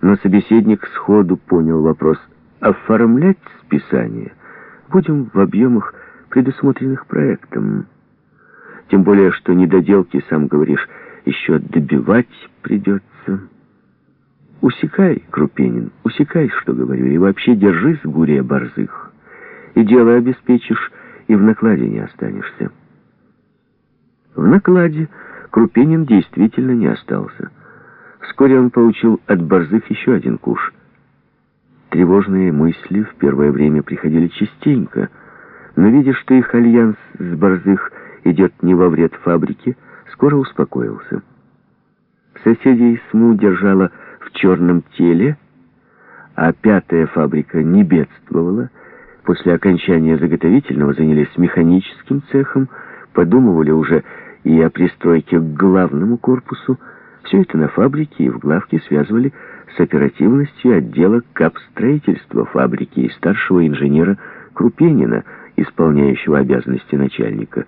но собеседник сходу понял вопрос. Оформлять списание будем в объемах, предусмотренных проектом. Тем более, что недоделки, сам говоришь, еще добивать придется. Усекай, Крупенин, усекай, что говорю, и вообще держись, Гурия Борзых. И дело обеспечишь, и в накладе не останешься. В накладе Крупенин действительно не остался. Вскоре он получил от Борзых еще один куш. Тревожные мысли в первое время приходили частенько, но, видя, что их альянс с Борзых идет не во вред фабрике, скоро успокоился. Соседей СМУ держала в черном теле, а пятая фабрика не бедствовала. После окончания заготовительного занялись механическим цехом, подумывали уже и о пристройке к главному корпусу. Все это на фабрике и в главке связывали с оперативностью отдела капстроительства фабрики и старшего инженера Крупенина, исполняющего обязанности начальника.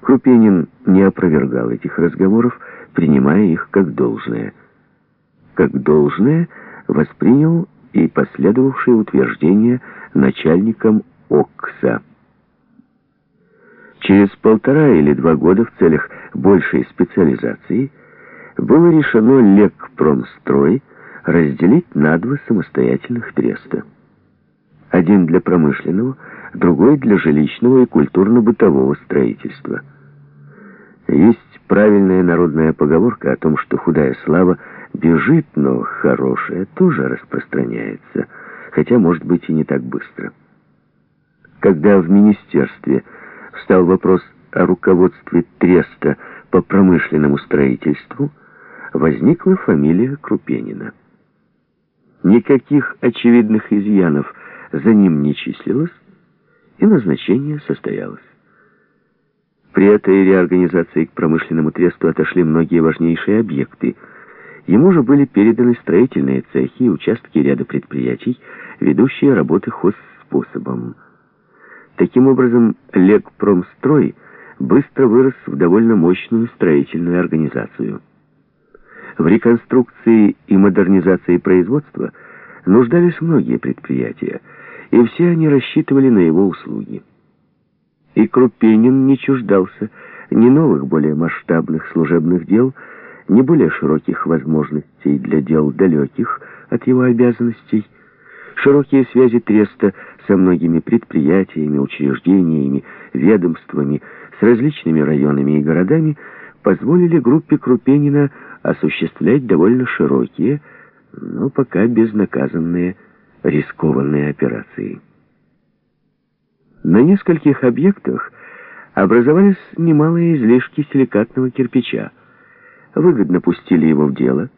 Крупенин не опровергал этих разговоров, принимая их как должное. Как должное воспринял и последовавшее утверждение начальником ОКСа. Через полтора или два года в целях большей специализации было решено Лекпромстрой разделить на два самостоятельных треста. Один для промышленного, другой для жилищного и культурно-бытового строительства. Есть правильная народная поговорка о том, что худая слава бежит, но хорошая тоже распространяется, хотя, может быть, и не так быстро. Когда в министерстве встал вопрос о руководстве треста по промышленному строительству, возникла фамилия Крупенина. Никаких очевидных изъянов за ним не числилось, и назначение состоялось. При этой реорганизации к промышленному тресту отошли многие важнейшие объекты. Ему же были переданы строительные цехи и участки ряда предприятий, ведущие работы хозспособом. Таким образом, Лекпромстрой быстро вырос в довольно мощную строительную организацию. В реконструкции и модернизации производства нуждались многие предприятия, и все они рассчитывали на его услуги. И Крупенин не чуждался ни новых, более масштабных служебных дел, ни более широких возможностей для дел далеких от его обязанностей. Широкие связи Треста со многими предприятиями, учреждениями, ведомствами, с различными районами и городами позволили группе Крупенина осуществлять довольно широкие, но пока безнаказанные рискованные операции. На нескольких объектах образовались немалые излишки силикатного кирпича. Выгодно пустили его в дело.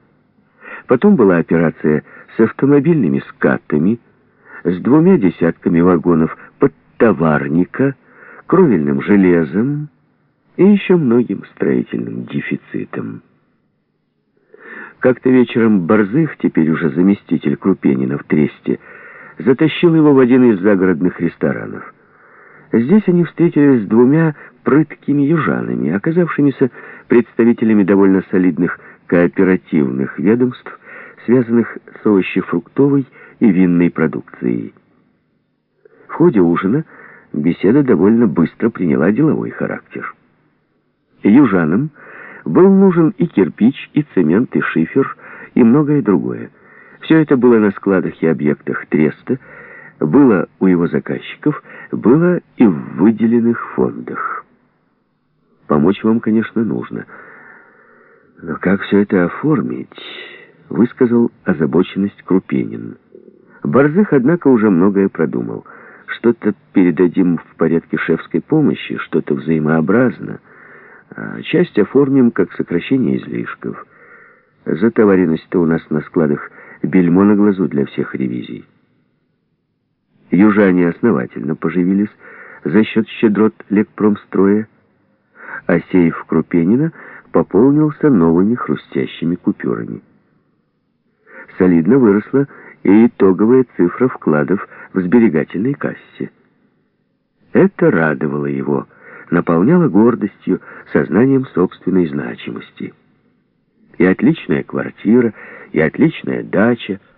Потом была операция с автомобильными скатами, с двумя десятками вагонов подтоварника, кровельным железом и еще многим строительным дефицитом. Как-то вечером Борзых, теперь уже заместитель Крупенина в Тресте, затащил его в один из загородных ресторанов. Здесь они встретились с двумя прыткими южанами, оказавшимися представителями довольно солидных кооперативных ведомств, связанных с овощефруктовой и винной продукцией. В ходе ужина беседа довольно быстро приняла деловой характер. Южанам был нужен и кирпич, и цемент, и шифер, и многое другое. Все это было на складах и объектах Треста, было у его заказчиков, было и в выделенных фондах. Помочь вам, конечно, нужно. Но как все это оформить, высказал озабоченность Крупенин. Борзых, однако, уже многое продумал. Что-то передадим в порядке шефской помощи, что-то взаимообразно. А часть оформим как сокращение излишков. Затоваренность-то у нас на складах бельмо на глазу для всех ревизий. Южане основательно поживились за счет щедрот Лекпромстроя, а сейф Крупенина пополнился новыми хрустящими купюрами. Солидно выросла и итоговая цифра вкладов в сберегательной кассе. Это радовало его, наполняло гордостью, сознанием собственной значимости. И отличная квартира, и отличная дача —